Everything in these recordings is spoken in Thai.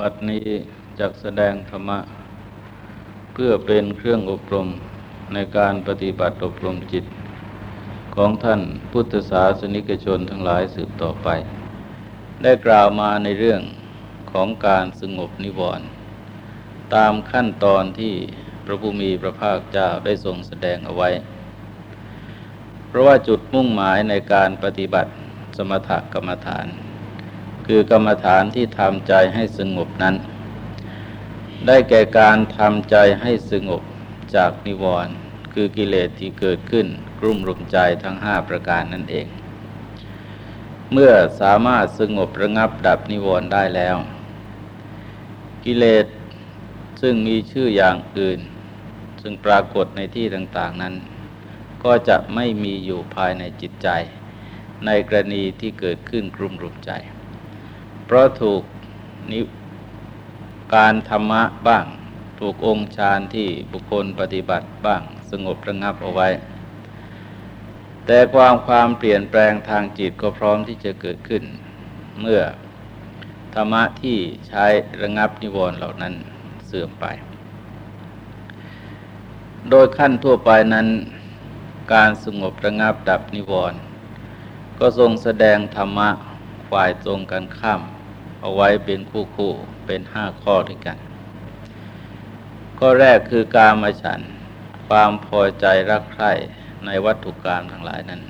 บัดนี้จักแสดงธรรมะ เพื่อเป็นเครื่องอบรมในการปฏิบัติอบรมจิต ของท่านพุทธศาสนิกชนทั้งหลายสืบต่อไป ได้กล่าวมาในเรื่องของการสงบนิวรณ์ตามขั้นตอนที่พระผู้มีพระภาคเจ้าได้ทรงแสดงเอาไว้ เพราะว่าจุดมุ่งหมายในการปฏิบัติสมถกรรมฐาน คือกรรมฐานที่ทำใจให้สงบนั้น ได้แก่การทำใจให้สงบจากนิวรณ์คือกิเลสที่เกิดขึ้นกลุ่มรุมใจทั้งห้าประการนั่นเอง เมื่อสามารถสงบระงับดับนิวรณ์ได้แล้ว กิเลสซึ่งมีชื่ออย่างอื่น ซึ่งปรากฏในที่ต่างๆนั้น ก็จะไม่มีอยู่ภายในจิตใจ ในกรณีที่เกิดขึ้นกลุ่มรุมใจ เพราะถูกนิการธรรมะบ้าง ถูกองค์ฌานที่บุคคลปฏิบัติบ้าง สงบระงับเอาไว้ แต่ความความเปลี่ยนแปลงทางจิตก็พร้อมที่จะเกิดขึ้น เมื่อธรรมะที่ใช้ระงับนิวรณ์เหล่านั้นเสื่อมไป โดยขั้นทั่วไปนั้น การสงบระงับดับนิวรณ์ก็ทรงแสดงธรรมะฝ่ายตรงกันข้าม เอาไว้เป็นคู่คู่เป็นห้าข้อด้วยกัน ข้อแรกคือการมาฉัน ความพอใจรักใคร่ในวัตถุกรรมทั้งหลายนั้น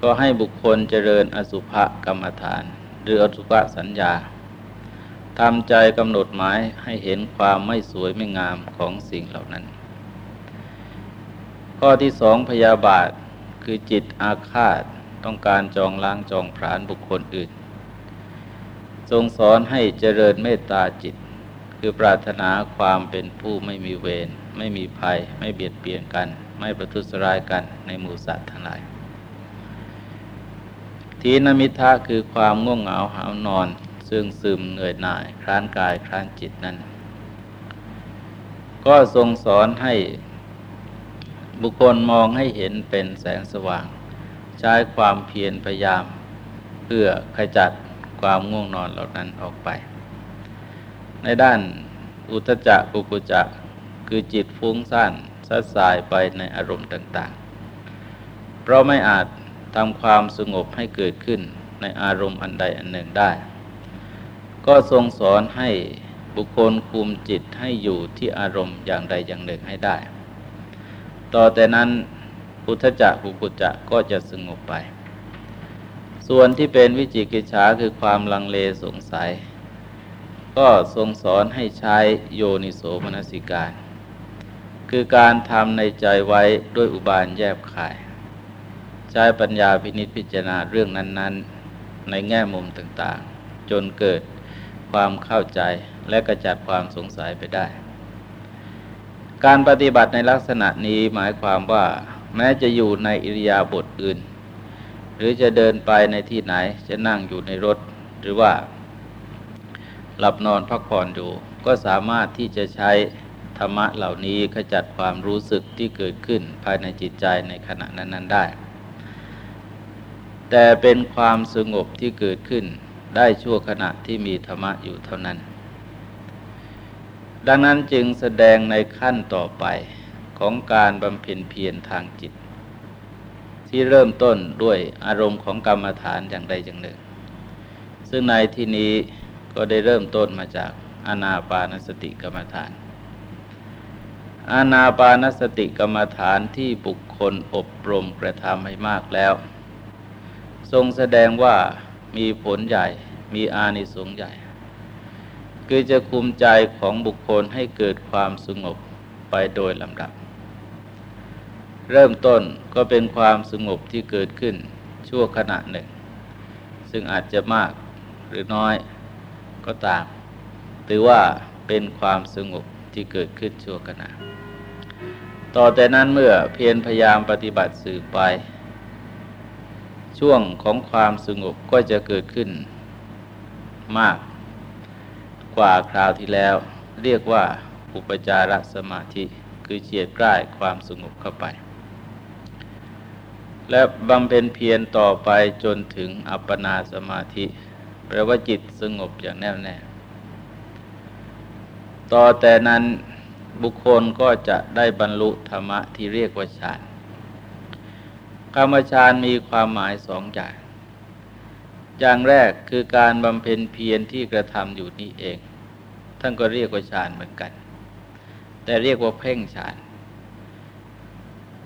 ก็ให้บุคคลเจริญอสุภกรรมฐาน หรืออสุภสัญญาทำใจกำหนดหมายให้เห็นความไม่สวยไม่งามของสิ่งเหล่านั้น ข้อที่สองพยาบาทคือจิตอาฆาตต้องการจองล้างจองผลาญบุคคลอื่น ทรงสอนให้เจริญเมตตาจิต คือปรารถนาความเป็นผู้ไม่มีเวรไม่มีภัย ไม่เบียดเบียนกัน ไม่ประทุษร้ายกันในหมู่สัตว์ทั้งหลายทีนมิทะคือความง่วงเหงาหานอน ซึ่งซึมเหนื่อยหน่ายคร้านกายคร้านจิตนั้น ก็ทรงสอนให้บุคคลมองให้เห็นเป็นแสงสว่าง ใช้ความเพียรพยายาม เพื่อขจัด ความง่วงนอนเหล่านั้นออกไป ในด้านอุทจักกุกุจักคือจิตฟุ้งซ่านสัดสายไปในอารมณ์ต่าง ๆ เพราะไม่อาจทำความสงบให้เกิดขึ้นในอารมณ์อันใดอันหนึ่งได้ ก็ทรงสอนให้บุคคลคุมจิตให้อยู่ที่อารมณ์อย่างใดอย่างหนึ่งให้ได้ ต่อแต่นั้นอุทจักกุกุจักก็จะสงบไป ส่วนที่เป็นวิจิกิจฉาคือความลังเลสงสัย ก็ทรงสอนให้ใช้โยนิโสมนสิการ คือการทำในใจไว้ด้วยอุบายแยบขาย ใช้ปัญญาพินิจพิจารณาเรื่องนั้น ๆ ในแง่มุมต่างๆ จนเกิดความเข้าใจและกระจัดความสงสัยไปได้ การปฏิบัติในลักษณะนี้หมายความว่า แม้จะอยู่ในอิริยาบถอื่น หรือจะเดินไปในที่ไหนจะนั่งอยู่ในรถ หรือว่า หลับนอนพักผ่อนอยู่ ก็สามารถที่จะใช้ธรรมะเหล่านี้ขจัดความรู้สึกที่เกิดขึ้นภายในจิตใจในขณะนั้น ๆ ได้ แต่เป็นความสงบที่เกิดขึ้นได้ชั่วขณะที่มีธรรมะอยู่เท่านั้น ดังนั้นจึงแสดงในขั้นต่อไปของการบำเพ็ญเพียรทางจิต ที่เริ่มต้นด้วยอารมณ์ของกรรมฐานอย่างใดอย่างหนึ่ง ซึ่งในที่นี้ก็ได้เริ่มต้นมาจากอานาปานสติกรรมฐาน อานาปานสติกรรมฐานที่บุคคลอบรมกระทำให้มากแล้ว ทรงแสดงว่ามีผลใหญ่มีอานิสงส์ใหญ่ คือจะคุมใจของบุคคลให้เกิดความสงบไปโดยลำดับ เริ่มต้นก็เป็นความสงบที่เกิดขึ้นชั่วขณะหนึ่ง ซึ่งอาจจะมากหรือน้อยก็ตามหรือว่าเป็นความสงบที่เกิดขึ้นชั่วขณะ ต่อแต่นั้นเมื่อเพียรพยายามปฏิบัติสืบไป ช่วงของความสงบก็จะเกิดขึ้นมากกว่าคราวที่แล้ว เรียกว่าอุปจารสมาธิ คือเฉียดใกล้ความสงบเข้าไป และบำเพ็ญเพียรต่อไปจนถึงอัปปนาสมาธิ แปลว่าจิตสงบอย่างแน่วแน่ ต่อแต่นั้นบุคคลก็จะได้บรรลุธรรมะที่เรียกว่าฌานคำว่าฌานมีความหมายสองอย่าง อย่างแรกคือการบำเพ็ญเพียรที่กระทำอยู่นี้เอง ท่านก็เรียกว่าฌานเหมือนกัน แต่เรียกว่าเพ่งฌาน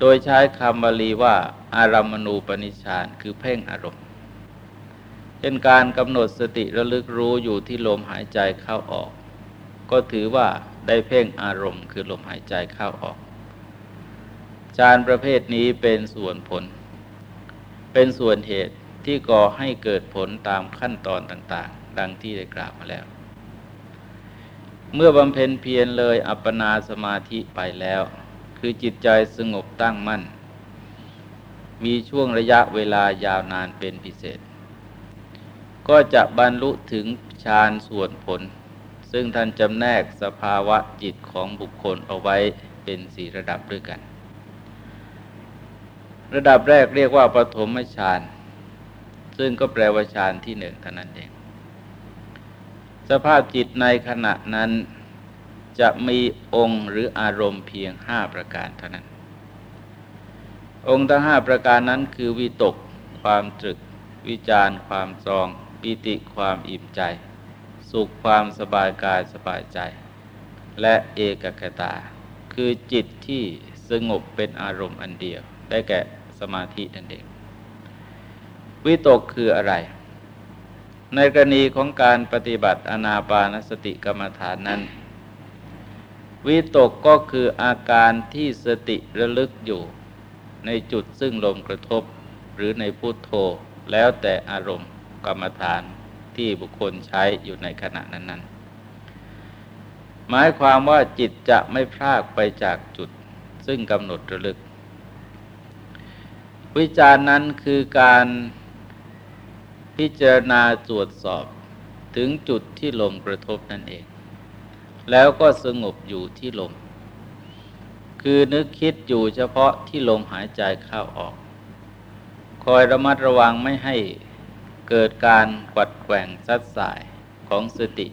โดยใช้คำบาลีว่าอารามณูปนิชานคือเพ่งอารมณ์เป็นการกำหนดสติระลึกรู้อยู่ที่ลมหายใจเข้าออก ก็ถือว่าได้เพ่งอารมณ์คือลมหายใจเข้าออก ฌานประเภทนี้เป็นส่วนผล เป็นส่วนเหตุที่ก่อให้เกิดผลตามขั้นตอนต่าง ๆ ดังที่ได้กล่าวมาแล้ว เมื่อบำเพ็ญเพียรเลยอัปปนาสมาธิไปแล้ว คือจิตใจสงบตั้งมั่น มีช่วงระยะเวลายาวนานเป็นพิเศษ ก็จะบรรลุถึงฌานส่วนผล ซึ่งท่านจำแนกสภาวะจิตของบุคคลเอาไว้เป็นสี่ระดับด้วยกัน ระดับแรกเรียกว่าปฐมฌานซึ่งก็แปลว่าฌานที่หนึ่งเท่านั้นเอง สภาพจิตในขณะนั้น จะมีองค์หรืออารมณ์เพียงห้าประการเท่านั้น องค์ทั้งห้าประการนั้นคือวิตก ความตรึก วิจารความจอง ปิติความอิ่มใจ สุขความสบายกายสบายใจ และเอกคตา คือจิตที่สงบเป็นอารมณ์อันเดียว ได้แก่สมาธินั่นเอง วิตกคืออะไรในกรณีของการปฏิบัติอนาปานสติกรรมฐานนั้น วิตกก็คืออาการที่สติระลึกอยู่ ในจุดซึ่งลมกระทบ หรือในพุโทโธแล้วแต่อารมณ์กรรมฐานที่บุคคลใช้อยู่ในขณะนั้น ๆ หมายความว่าจิตจะไม่พลากไปจากจุดซึ่งกำหนดระลึก วิจารณ์นั้นคือการพิจารณาตรวจสอบถึงจุดที่ลมกระทบนั่นเอง แล้วก็สงบอยู่ที่ลม คือนึกคิดอยู่เฉพาะที่ลมหายใจเข้าออก คอยระมัดระวังไม่ให้เกิดการกวัดแกว่งซัดสายของสติ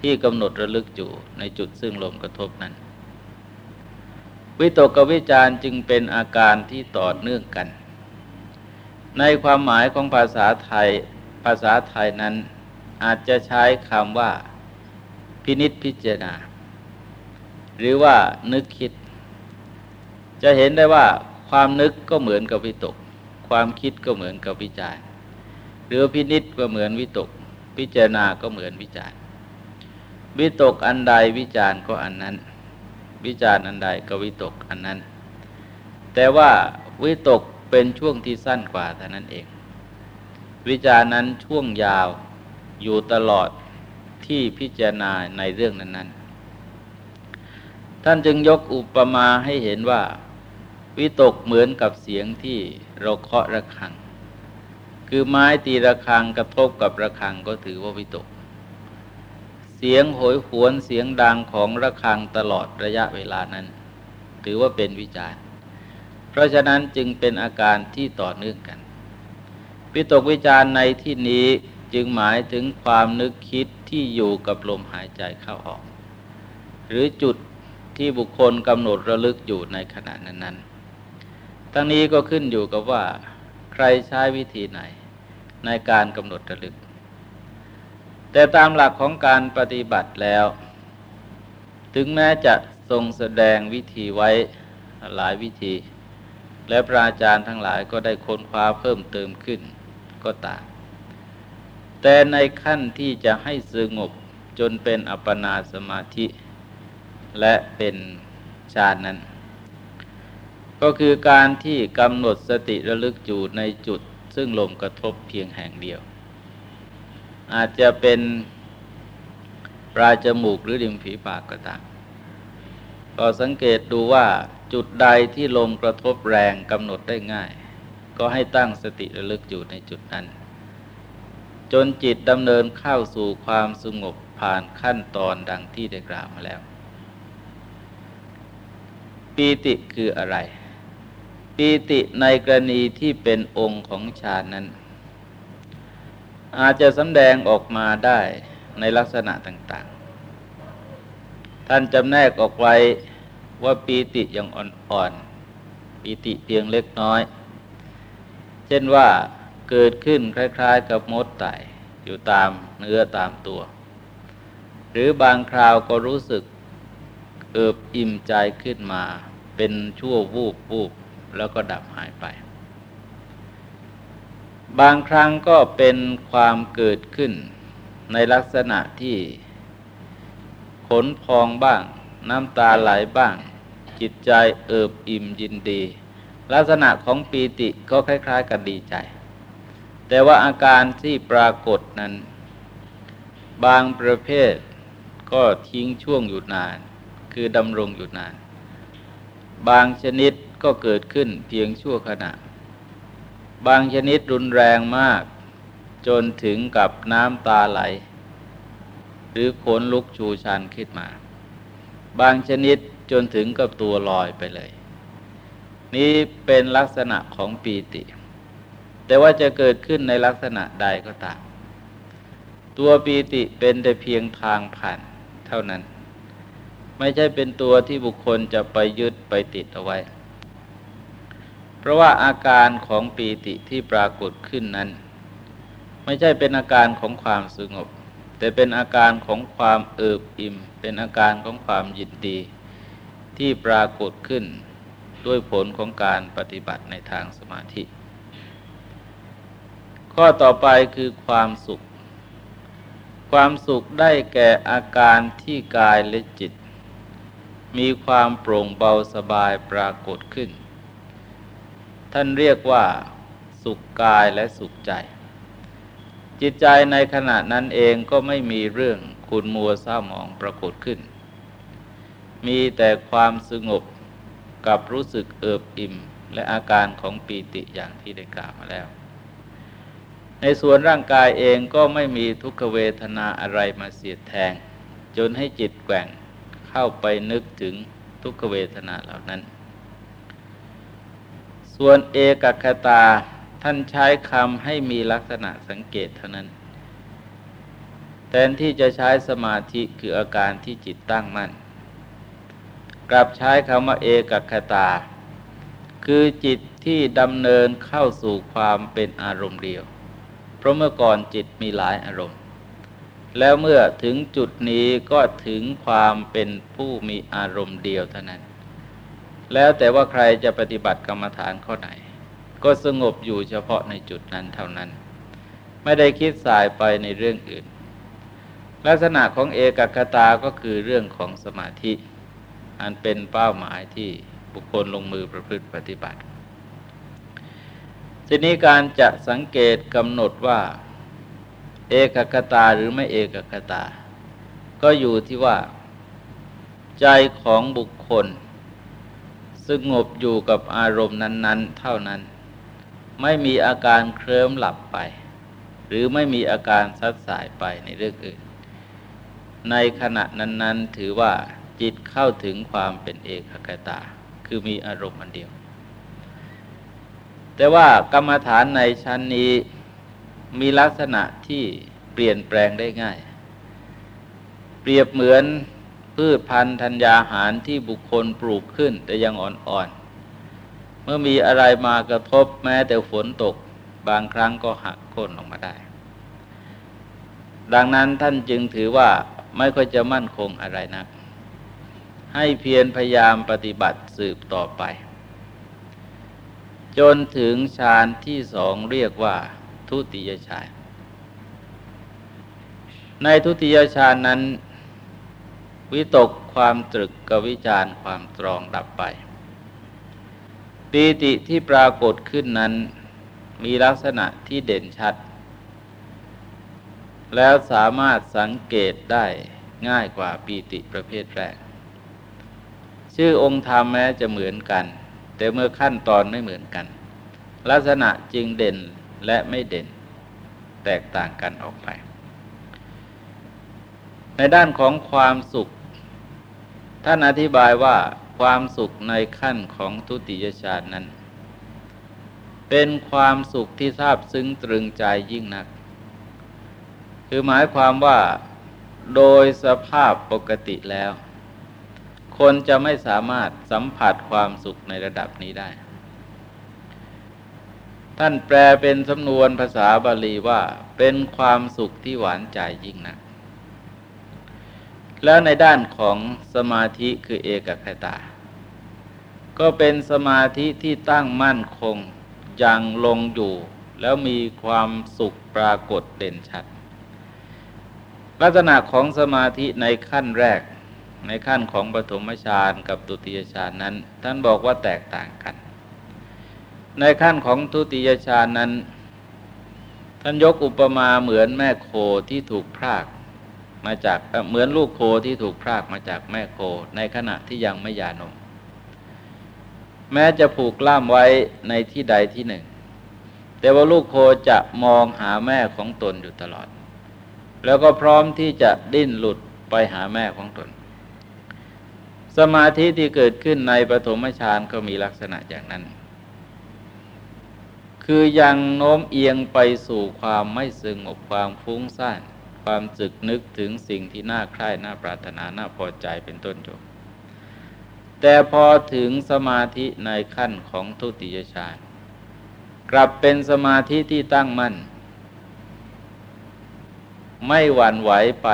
ที่กำหนดระลึกอยู่ในจุดซึ่งลมกระทบนั้น วิตกกับวิจารจึงเป็นอาการที่ต่อเนื่องกัน ในความหมายของภาษาไทยภาษาไทยนั้นอาจจะใช้คำว่า พินิษพิจารณา หรือว่านึกคิด จะเห็นได้ว่าความนึกก็เหมือนกับวิตก ความคิดก็เหมือนกับวิจารหรือพินิษก็เหมือนวิตก พิจารณาก็เหมือนวิจารวิตกอันใดวิจารก็อันนั้น วิจารอันใดก็วิตกอันนั้น แต่ว่าวิตกเป็นช่วงที่สั้นกว่าเท่านั้นเอง วิจารนั้นช่วงยาวอยู่ตลอด ที่พิจารณาในเรื่องนั้น ๆ ท่านจึงยกอุปมาให้เห็นว่า วิตกเหมือนกับเสียงที่เราเคาะระฆัง คือไม้ตีระฆังกระทบกับระฆังก็ถือว่าวิตก เสียงโหยหวนเสียงดังของระฆังตลอดระยะเวลานั้น ถือว่าเป็นวิจารณ์เพราะฉะนั้นจึงเป็นอาการที่ต่อเนื่องกันวิตกวิจารในที่นี้จึงหมายถึงความนึกคิด ที่อยู่กับลมหายใจเข้าออก หรือจุดที่บุคคลกำหนดระลึกอยู่ในขณะนั้นๆ ทั้งนี้ก็ขึ้นอยู่กับว่า ใครใช้วิธีไหนในการกำหนดระลึก แต่ตามหลักของการปฏิบัติแล้ว ถึงแม้จะทรงแสดงวิธีไว้หลายวิธี และพระอาจารย์ทั้งหลายก็ได้ค้นคว้าเพิ่มเติมขึ้นก็ตาม แต่ในขั้นที่จะให้สงบจนเป็นอัปปนาสมาธิ และเป็นฌานนั้น ก็คือการที่กำหนดสติระลึกอยู่ในจุด ซึ่งลมกระทบเพียงแห่งเดียว อาจจะเป็นปลายจมูกหรือริมฝีปากก็ตามก็สังเกตดูว่าจุดใดที่ลมกระทบแรงกำหนดได้ง่าย ก็ให้ตั้งสติระลึกอยู่ในจุดนั้น จนจิตดำเนินเข้าสู่ความสงบผ่านขั้นตอนดังที่ได้กล่าวมาแล้ว ปีติคืออะไร ปีติในกรณีที่เป็นองค์ของฌานนั้น อาจจะสำแดงออกมาได้ในลักษณะต่างๆ ท่านจำแนกออกไว้ว่าปีติอย่างอ่อนๆปีติเพียงเล็กน้อย เช่นว่า เกิดขึ้นคล้าย ๆ กับมดไต่อยู่ตามเนื้อตามตัว หรือบางคราวก็รู้สึกเอิบอิ่มใจขึ้นมา เป็นชั่ววูบวูบแล้วก็ดับหายไป บางครั้งก็เป็นความเกิดขึ้นในลักษณะที่ขนพองบ้าง น้ำตาไหลบ้าง จิตใจเอิบอิ่มยินดี ลักษณะของปีติก็คล้าย ๆ กันดีใจ แต่ว่าอาการที่ปรากฏนั้น บางประเภทก็ทิ้งช่วงอยู่นาน คือดำรงอยู่นาน บางชนิดก็เกิดขึ้นเพียงชั่วขณะ บางชนิดรุนแรงมาก จนถึงกับน้ำตาไหล หรือขนลุกชูชันขึ้นมา บางชนิดจนถึงกับตัวลอยไปเลย นี่เป็นลักษณะของปีติ แต่ว่าจะเกิดขึ้นในลักษณะใดก็ตาม ตัวปีติเป็นแต่เพียงทางผ่านเท่านั้น ไม่ใช่เป็นตัวที่บุคคลจะไปยึดไปติดเอาไว้ เพราะว่าอาการของปีติที่ปรากฏขึ้นนั้น ไม่ใช่เป็นอาการของความสงบ แต่เป็นอาการของความเอิบอิ่ม เป็นอาการของความยินดี ที่ปรากฏขึ้นด้วยผลของการปฏิบัติในทางสมาธิ ข้อต่อไปคือความสุข ความสุขได้แก่อาการที่กายและจิต มีความโปร่งเบาสบายปรากฏขึ้น ท่านเรียกว่า สุขกายและสุขใจ จิตใจในขณะนั้นเองก็ไม่มีเรื่องขุนมัวเศร้าหมองปรากฏขึ้น มีแต่ความสงบกับรู้สึกเอิบอิ่ม และอาการของปีติอย่างที่ได้กล่าวมาแล้ว ในส่วนร่างกายเองก็ไม่มีทุกขเวทนาอะไรมาเสียดแทง จนให้จิตแกว่งเข้าไปนึกถึงทุกขเวทนาเหล่านั้น ส่วนเอกคตาท่านใช้คำให้มีลักษณะสังเกตเท่านั้น แทนที่จะใช้สมาธิคืออาการที่จิตตั้งมั่น กลับใช้คำว่าเอกคตา คือจิตที่ดำเนินเข้าสู่ความเป็นอารมณ์เดียว เพราะเมื่อก่อนจิตมีหลายอารมณ์ แล้วเมื่อถึงจุดนี้ก็ถึงความเป็นผู้มีอารมณ์เดียวเท่านั้น แล้วแต่ว่าใครจะปฏิบัติกรรมฐานข้อไหน ก็สงบอยู่เฉพาะในจุดนั้นเท่านั้น ไม่ได้คิดสายไปในเรื่องอื่น ลักษณะของเอกคตาก็คือเรื่องของสมาธิ อันเป็นเป้าหมายที่บุคคลลงมือประพฤติปฏิบัติ ทีนี้การจะสังเกตกำหนดว่า เอกคตาหรือไม่เอกคตา ก็อยู่ที่ว่า ใจของบุคคลสงบอยู่กับอารมณ์นั้น ๆ เท่านั้น ไม่มีอาการเคลิ้มหลับไป หรือไม่มีอาการซัดสายไปในเรื่องอื่น ในขณะนั้น ๆ ถือว่าจิตเข้าถึงความเป็นเอกคตา คือมีอารมณ์อันเดียว แต่ว่ากรรมฐานในชั้นนี้มีลักษณะที่เปลี่ยนแปลงได้ง่าย เปรียบเหมือนพืชพันธุ์ธัญญาหารที่บุคคลปลูกขึ้นแต่ยังอ่อนมื่อมีอะไรมากระทบแม้แต่ฝนตกบางครั้งก็หักโค่นลงมาได้ ดังนั้นท่านจึงถือว่าไม่ค่อยจะมั่นคงอะไรนะัก ให้เพียรพยายามปฏิบัติสืบต่อไป จนถึงฌานที่สองเรียกว่า ทุติยฌาน ในทุติยฌานนั้น วิตกความตรึกกับวิจารความตรองดับไปปีติที่ปรากฏขึ้นนั้นมีลักษณะที่เด่นชัด แล้วสามารถสังเกตได้ง่ายกว่าปีติประเภทแรก ชื่อองค์ธรรมแม้จะเหมือนกัน แต่เมื่อขั้นตอนไม่เหมือนกัน ลักษณะจึงเด่นและไม่เด่นแตกต่างกันออกไป ในด้านของความสุข ท่านอธิบายว่าความสุขในขั้นของทุติยฌานนั้น เป็นความสุขที่ทราบซึ้งตรึงใจยิ่งนัก คือหมายความว่าโดยสภาพปกติแล้ว คนจะไม่สามารถสัมผัสความสุขในระดับนี้ได้ ท่านแปลเป็นสำนวนภาษาบาลีว่าเป็นความสุขที่หวานใจยิ่งนัก แล้วในด้านของสมาธิคือเอกคตา ก็เป็นสมาธิที่ตั้งมั่นคงยังลงอยู่ แล้วมีความสุขปรากฏเด่นชัด ลักษณะของสมาธิในขั้นแรก ในขั้นของปฐมฌานกับตุติยฌานนั้น ท่านบอกว่าแตกต่างกัน ในขั้นของทุติยฌานนั้น ท่านยกอุปมาเหมือนแม่โคที่ถูกพรากมาจากเหมือนลูกโคที่ถูกพรากมาจากแม่โคในขณะที่ยังไม่ยานม แม้จะผูกล่ามไว้ในที่ใดที่หนึ่ง แต่ว่าลูกโคจะมองหาแม่ของตนอยู่ตลอด แล้วก็พร้อมที่จะดิ้นหลุดไปหาแม่ของตน สมาธิที่เกิดขึ้นในปฐมฌานก็มีลักษณะอย่างนั้น คือยังโน้มเอียงไปสู่ความไม่สงบความฟุ้งซ่าน ความจึกนึกถึงสิ่งที่น่าใคร่น่าปรารถนาน่าพอใจเป็นต้นจบแต่พอถึงสมาธิในขั้นของทุติยฌานกลับเป็นสมาธิที่ตั้งมั่น ไม่หวั่นไหวไป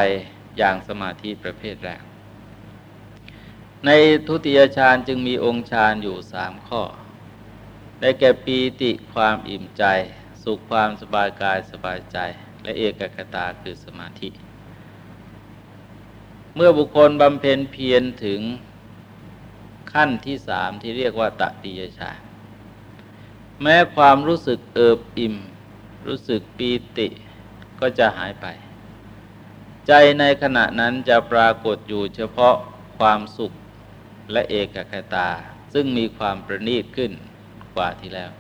อย่างสมาธิประเภทแรก ในทุติยฌานจึงมีองค์ฌานอยู่สามข้อ ได้แก่ปีติความอิ่มใจ สุขความสบายกายสบายใจ และเอกคตาคือสมาธิ เมื่อบุคคลบำเพ็ญเพียรถึงขั้นที่สามที่เรียกว่าตติยฌานแม้ความรู้สึกเอิบอิ่ม รู้สึกปีติก็จะหายไป ใจในขณะนั้นจะปรากฏอยู่เฉพาะความสุข และเอกคตา ซึ่งมีความประณีตขึ้นกว่าที่แล้ว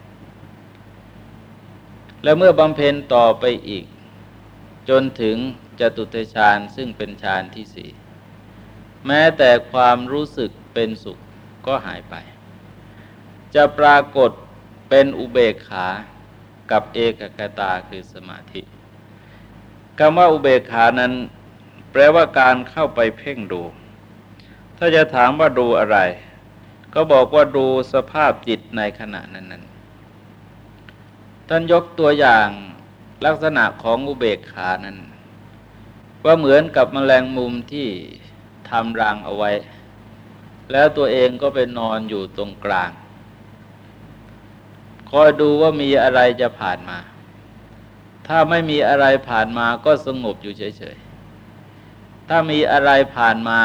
และเมื่อบำเพ็ญต่อไปอีก จนถึงจตุเตฌานซึ่งเป็นฌานที่สี่แม้แต่ความรู้สึกเป็นสุขก็หายไป จะปรากฏเป็นอุเบกขากับเอกคตาคือสมาธิคำว่าอุเบกขานั้น แปลว่าการเข้าไปเพ่งดู ถ้าจะถามว่าดูอะไร ก็บอกว่าดูสภาพจิตในขณะนั้นนั้นท่านยกตัวอย่างลักษณะของอุเบกขานั้น ว่าเหมือนกับมแมลงมุมที่ทำรังเอาไว้ แล้วตัวเองก็ไปนอนอยู่ตรงกลาง คอยดูว่ามีอะไรจะผ่านมา ถ้าไม่มีอะไรผ่านมาก็สงบอยู่เฉยๆ ถ้ามีอะไรผ่านมา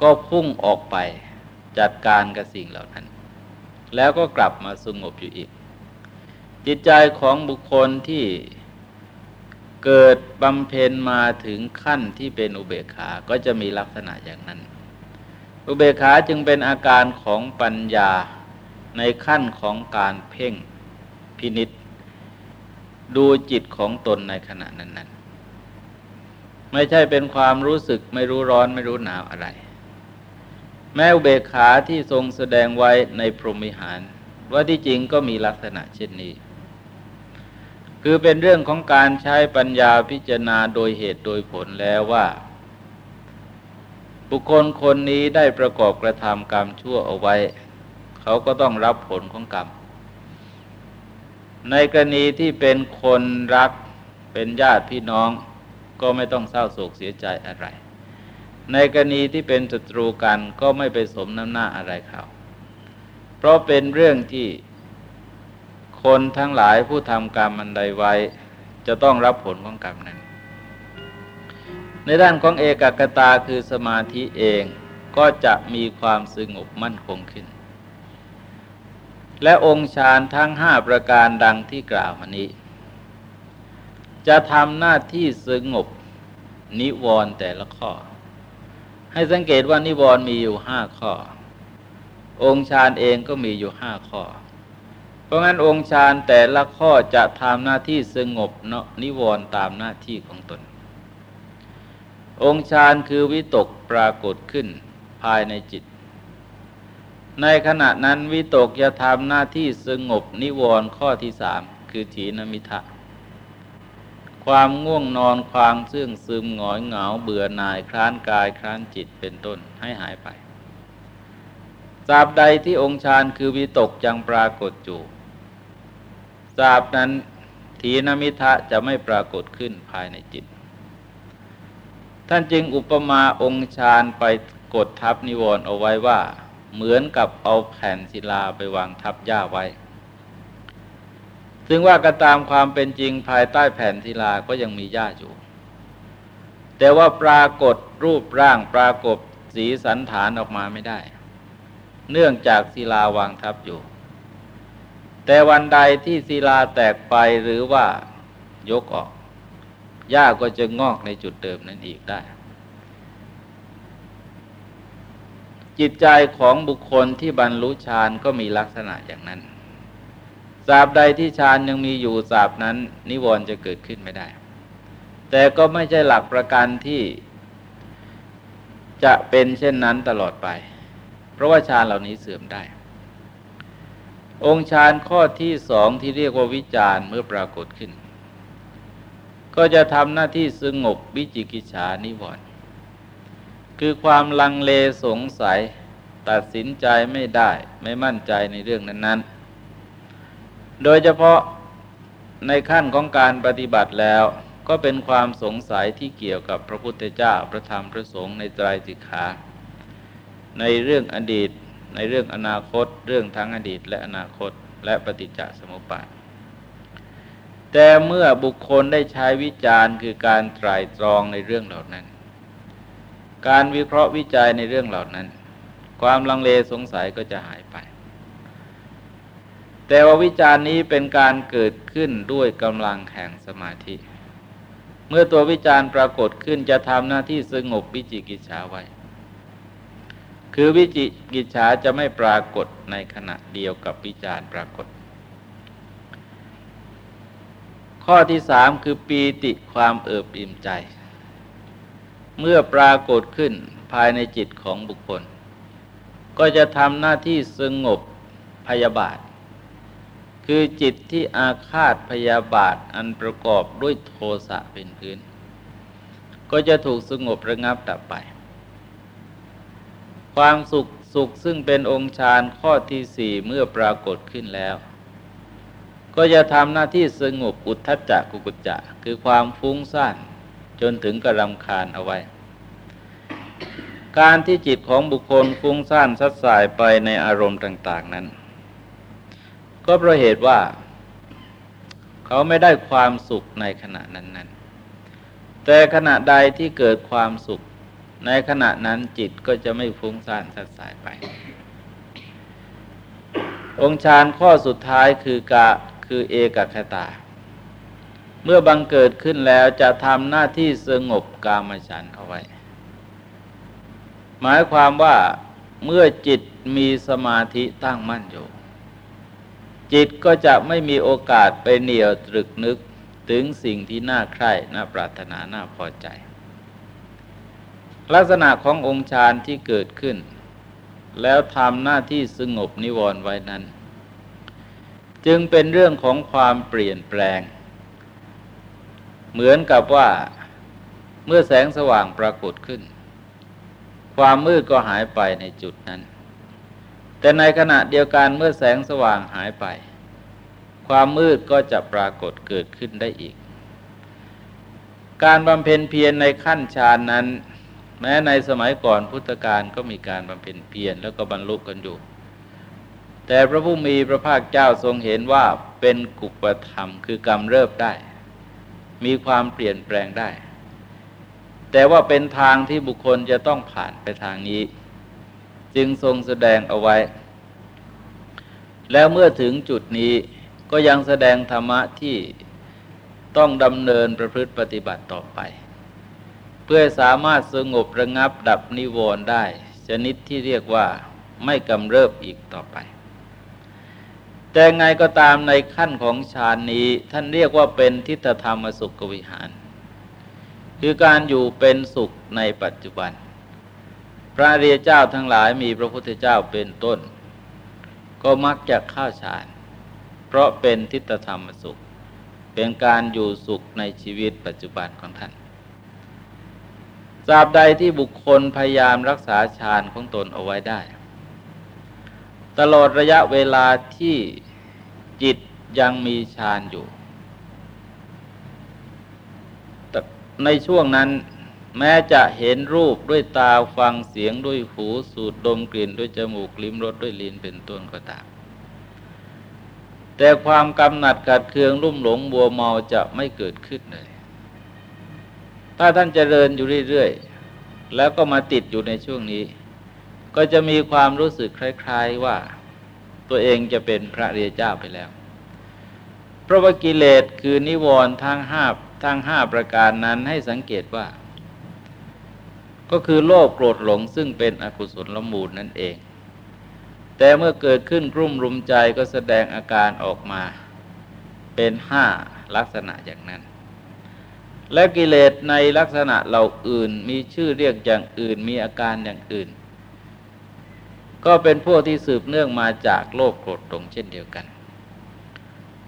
ก็พุ่งออกไปจัดการกับสิ่งเหล่านั้น แล้วก็กลับมาสงบอยู่อีก จิตใจของบุคคลที่เกิดบำเพ็ญมาถึงขั้นที่เป็นอุเบกขา ก็จะมีลักษณะอย่างนั้น อุเบกขาจึงเป็นอาการของปัญญาในขั้นของการเพ่งพินิษดูจิตของตนในขณะนั้น ๆ ไม่ใช่เป็นความรู้สึกไม่รู้ร้อนไม่รู้หนาวอะไร แม้อุเบกขาที่ทรงแสดงไว้ในพรหมิหาร ว่าที่จริงก็มีลักษณะเช่นนี้ คือเป็นเรื่องของการใช้ปัญญาพิจารณาโดยเหตุโดยผลแล้วว่า บุคคลคนนี้ได้ประกอบกระทำกรรมชั่วเอาไว้ เขาก็ต้องรับผลของกรรม ในกรณีที่เป็นคนรักเป็นญาติพี่น้องก็ไม่ต้องเศร้าโศกเสียใจอะไร ในกรณีที่เป็นศัตรูกันก็ไม่ไปสมน้ำหน้าอะไรเขาเพราะเป็นเรื่องที่คนทั้งหลายผู้ทำกรรมมันใดไว้ จะต้องรับผลของกรรมนั้น ในด้านของเอกกตาคือสมาธิเองก็จะมีความสงบมั่นคงขึ้น และองค์ฌานทั้งห้าประการดังที่กล่าวมานี้ จะทำหน้าที่สงบนิวรณ์แต่ละข้อ ให้สังเกตว่านิวรณ์มีอยู่ห้าข้อ องค์ฌานเองก็มีอยู่ห้าข้อ เพราะงั้นองค์ฌานแต่ละข้อจะทำหน้าที่สงบเนาะนิวรณ์ตามหน้าที่ของตน องค์ฌานคือวิตกปรากฏขึ้นภายในจิต ในขณะนั้นวิตกจะทำหน้าที่สงบนิวรณ์ข้อที่สามคือถีนมิทะ ความง่วงนอนความเสื่องซึมหงอยเหงาเบื่อหน่ายคลานกายคลานจิตเป็นต้นให้หายไปตราบใดที่องค์ฌานคือวิตกยังปรากฏอยู่ตราบนั้นทีนมิทะจะไม่ปรากฏขึ้นภายในจิต ท่านจึงอุปมาองค์ฌานไปกดทับนิวรณ์เอาไว้ว่า เหมือนกับเอาแผ่นศิลาไปวางทับหญ้าไว้ ซึ่งว่าก็ตามความเป็นจริงภายใต้แผ่นศิลาก็ยังมีหญ้าอยู่ แต่ว่าปรากฏรูปร่างปรากฏสีสันฐานออกมาไม่ได้ เนื่องจากศิลาวางทับอยู่ แต่วันใดที่ศิลาแตกไปหรือว่ายกออกหญ้าก็จะงอกในจุดเดิมนั้นอีกได้ จิตใจของบุคคลที่บรรลุฌานก็มีลักษณะอย่างนั้น สาบใดที่ฌานยังมีอยู่สาบนั้น นิวรณ์จะเกิดขึ้นไม่ได้ แต่ก็ไม่ใช่หลักประกันที่จะเป็นเช่นนั้นตลอดไป เพราะว่าฌานเหล่านี้เสื่อมได้ องค์ฌานข้อที่สองที่เรียกว่าวิจารเมื่อปรากฏขึ้น ก็จะทำหน้าที่สงบวิจิกิจฉานิวรณ์คือความลังเลสงสัย ตัดสินใจไม่ได้ ไม่มั่นใจในเรื่องนั้น ๆ โดยเฉพาะในขั้นของการปฏิบัติแล้ว ก็เป็นความสงสัยที่เกี่ยวกับพระพุทธเจ้าพระธรรมพระสงฆ์ในไตรสิกขาในเรื่องอดีต ในเรื่องอนาคต เรื่องทั้งอดีต และอนาคตและปฏิจจสมุปบาทแต่เมื่อบุคคลได้ใช้วิจารณ์คือการไตรตรองในเรื่องเหล่านั้น การวิเคราะห์วิจัยในเรื่องเหล่านั้น ความลังเลสงสัยก็จะหายไป แต่ว่าวิจารณ์นี้เป็นการเกิดขึ้นด้วยกำลังแห่งสมาธิ เมื่อตัววิจารณ์ปรากฏขึ้นจะทำหน้าที่สงบวิจิกิจฉาไว้ คือวิจิกิจฉาจะไม่ปรากฏในขณะเดียวกับวิจารณ์ปรากฏ ข้อที่สามคือปีติความเอิบอิ่มใจ เมื่อปรากฏขึ้นภายในจิตของบุคคล ก็จะทำหน้าที่สงบพยาบาท คือจิตที่อาฆาตพยาบาทอันประกอบด้วยโทสะเป็นพื้น ก็จะถูกสงบระงับดับไป ความสุขสุขซึ่งเป็นองค์ฌานข้อที่สี่เมื่อปรากฏขึ้นแล้ว ก็จะทำหน้าที่สงบอุทธัจจะกุกุจจะ คือความฟุ้งซ่านจนถึงกระลำคาญเอาไว้ การที่จิตของบุคคลฟุ้งซ่านสัดสายไปในอารมณ์ต่าง ๆ นั้น ก็เพราะเหตุว่า เขาไม่ได้ความสุขในขณะนั้น ๆ แต่ขณะใดที่เกิดความสุข ในขณะนั้นจิตก็จะไม่ฟุ้งซ่านสัดสายไป องค์ฌานข้อสุดท้ายคือกะคือเอกคตา เมื่อบังเกิดขึ้นแล้วจะทำหน้าที่สงบกามฉันเอาไว้ หมายความว่าเมื่อจิตมีสมาธิตั้งมั่นอยู่ จิตก็จะไม่มีโอกาสไปเหนี่ยวตรึกนึกถึงสิ่งที่น่าใคร่ น่าปรารถนา น่าพอใจ ลักษณะขององค์ฌานที่เกิดขึ้น แล้วทำหน้าที่สงบนิวรณ์ไว้นั้น จึงเป็นเรื่องของความเปลี่ยนแปลง เหมือนกับว่าเมื่อแสงสว่างปรากฏขึ้น ความมืดก็หายไปในจุดนั้น แต่ในขณะเดียวกันเมื่อแสงสว่างหายไป ความมืดก็จะปรากฏเกิดขึ้นได้อีก การบำเพ็ญเพียรในขั้นฌานนั้น แม้ในสมัยก่อนพุทธกาลก็มีการบำเพ็ญเพียรแล้วก็บรรลุกันอยู่ แต่พระผู้มีพระภาคเจ้าทรงเห็นว่าเป็นกุปธรรมคือกรรมเริบได้ มีความเปลี่ยนแปลงได้ แต่ว่าเป็นทางที่บุคคลจะต้องผ่านไปทางนี้ จึงทรงแสดงเอาไว้ แล้วเมื่อถึงจุดนี้ก็ยังแสดงธรรมะที่ต้องดำเนินประพฤติปฏิบัติต่อไป เพื่อสามารถสงบระงับดับนิวรณ์ได้ ชนิดที่เรียกว่าไม่กำเริบอีกต่อไป แต่ไงก็ตามในขั้นของฌานนี้ ท่านเรียกว่าเป็นทิฏฐธรรมสุขวิหาร คือการอยู่เป็นสุขในปัจจุบัน พระเรียเจ้าทั้งหลายมีพระพุทธเจ้าเป็นต้น ก็มักจะเข้าฌาน เพราะเป็นทิฏฐธรรมสุข เป็นการอยู่สุขในชีวิตปัจจุบันของท่านตราบใดที่บุคคลพยายามรักษาฌานของตนเอาไว้ได้ ตลอดระยะเวลาที่จิตยังมีฌานอยู่ ในช่วงนั้น แม้จะเห็นรูปด้วยตาฟังเสียงด้วยหูสูดดมกลิ่นด้วยจมูกลิ้มรสด้วยลิ้นเป็นต้นก็ตาม แต่ความกำหนัดกัดเคืองรุ่มหลงบัวเมาจะไม่เกิดขึ้นเลย ถ้าท่านเจริญอยู่เรื่อยๆ แล้วก็มาติดอยู่ในช่วงนี้ ก็จะมีความรู้สึกคล้าย ๆว่า ตัวเองจะเป็นพระเรียเจ้าไปแล้ว เพราะว่ากิเลสคือนิวรณ์ทั้งห้าทั้งห้าประการนั้นให้สังเกตว่า ก็คือโลภโกรธหลงซึ่งเป็นอกุศลละมูลนั่นเอง แต่เมื่อเกิดขึ้นกลุ่มรุมใจก็แสดงอาการออกมาเป็นห้าลักษณะอย่างนั้น และกิเลสในลักษณะเหล่าอื่นมีชื่อเรียกอย่างอื่นมีอาการอย่างอื่น ก็เป็นพวกที่สืบเนื่องมาจากโลภโกรธหลงเช่นเดียวกัน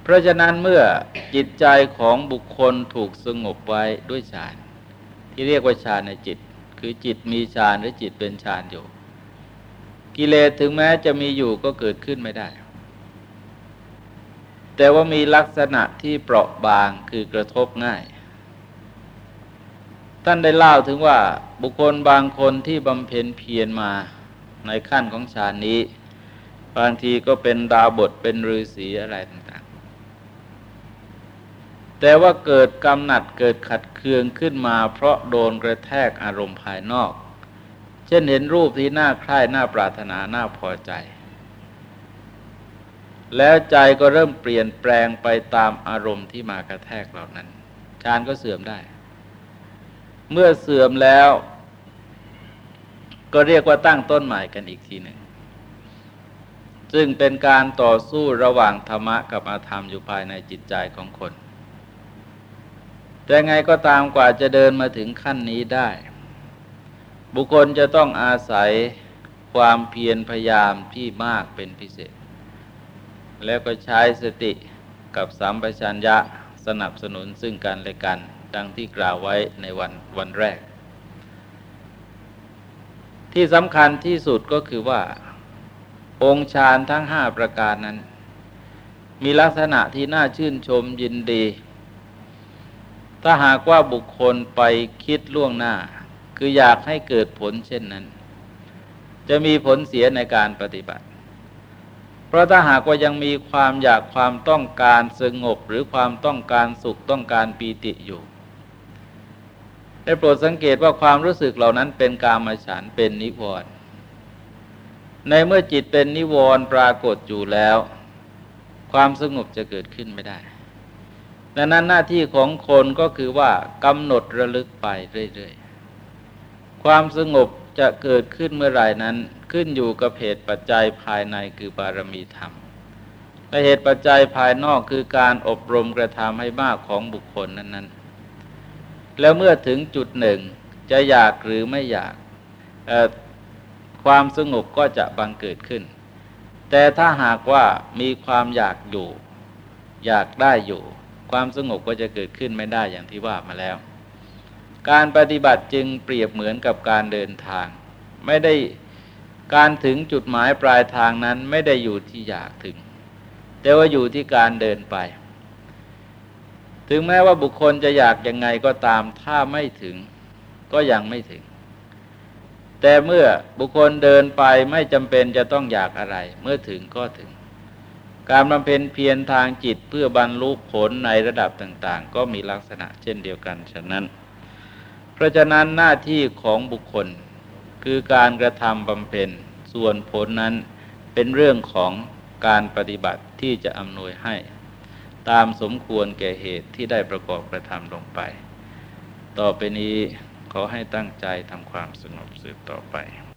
เพราะฉะนั้นเมื่อจิตใจของบุคคลถูกสงบไว้ด้วยฌาน ที่เรียกว่าฌานในจิต คือจิตมีฌานหรือจิตเป็นฌานอยู่ กิเลสถึงแม้จะมีอยู่ก็เกิดขึ้นไม่ได้ แต่ว่ามีลักษณะที่เปราะบางคือกระทบง่าย ท่านได้เล่าถึงว่าบุคคลบางคนที่บำเพ็ญเพียรมาในขั้นของฌานนี้ บางทีก็เป็นดาวบทเป็นฤาษีอะไรต่าง แต่ว่าเกิดกำหนัดเกิดขัดเคืองขึ้นมา เพราะโดนกระแทกอารมณ์ภายนอก เช่นเห็นรูปที่น่าใคร่น่าปรารถนาน่าพอใจ แล้วใจก็เริ่มเปลี่ยนแปลงไปตามอารมณ์ที่มากระแทกเหล่านั้นฌานก็เสื่อมได้ เมื่อเสื่อมแล้ว ก็เรียกว่าตั้งต้นใหม่กันอีกทีหนึ่งซึ่งเป็นการต่อสู้ระหว่างธรรมะกับอาธรรมอยู่ภายในจิตใจของคน แต่ไงก็ตามกว่าจะเดินมาถึงขั้นนี้ได้ บุคคลจะต้องอาศัยความเพียรพยายามที่มากเป็นพิเศษ แล้วก็ใช้สติกับสัมปชัญญะสนับสนุนซึ่งกันและกัน ดังที่กล่าวไว้ในวันวันแรก ที่สำคัญที่สุดก็คือว่า องค์ฌานทั้งห้าประการนั้น มีลักษณะที่น่าชื่นชมยินดี ถ้าหากว่าบุคคลไปคิดล่วงหน้า คืออยากให้เกิดผลเช่นนั้น จะมีผลเสียในการปฏิบัติ เพราะถ้าหากว่ายังมีความอยากความต้องการสงบหรือความต้องการสุขต้องการปีติอยู่ได้โปรดสังเกตว่าความรู้สึกเหล่านั้นเป็นกามฉันเป็นนิวรณ์ในเมื่อจิตเป็นนิวรณ์ปรากฏอยู่แล้ว ความสงบจะเกิดขึ้นไม่ได้ ดังนั้นหน้าที่ของคนก็คือว่ากำหนดระลึกไปเรื่อยๆ ความสงบจะเกิดขึ้นเมื่อไหร่นั้นขึ้นอยู่กับเหตุปัจจัยภายในคือบารมีธรรม และเหตุปัจจัยภายนอกคือการอบรมกระทำให้มากของบุคคลนั้น ๆ แล้วเมื่อถึงจุดหนึ่งจะอยากหรือไม่อยากความสงบก็จะบังเกิดขึ้น แต่ถ้าหากว่ามีความอยากอยู่ อยากได้อยู่ ความสงบก็จะเกิดขึ้นไม่ได้อย่างที่ว่ามาแล้ว การปฏิบัติจึงเปรียบเหมือนกับการเดินทาง ไม่ได้การถึงจุดหมายปลายทางนั้นไม่ได้อยู่ที่อยากถึง แต่ว่าอยู่ที่การเดินไป ถึงแม้ว่าบุคคลจะอยากยังไงก็ตามถ้าไม่ถึงก็ยังไม่ถึง แต่เมื่อบุคคลเดินไปไม่จำเป็นจะต้องอยากอะไร เมื่อถึงก็ถึง การบำเพ็ญเพียรทางจิตเพื่อบรรลุผลในระดับต่างๆ ก็มีลักษณะเช่นเดียวกันฉะนั้น เพราะฉะนั้นหน้าที่ของบุคคลคือการกระทำบำเพ็ญส่วนผลนั้นเป็นเรื่องของการปฏิบัติที่จะอำนวยให้ ตามสมควรแก่เหตุที่ได้ประกอบกระทำลงไป ต่อไปนี้ขอให้ตั้งใจทำความสงบสืบต่อไป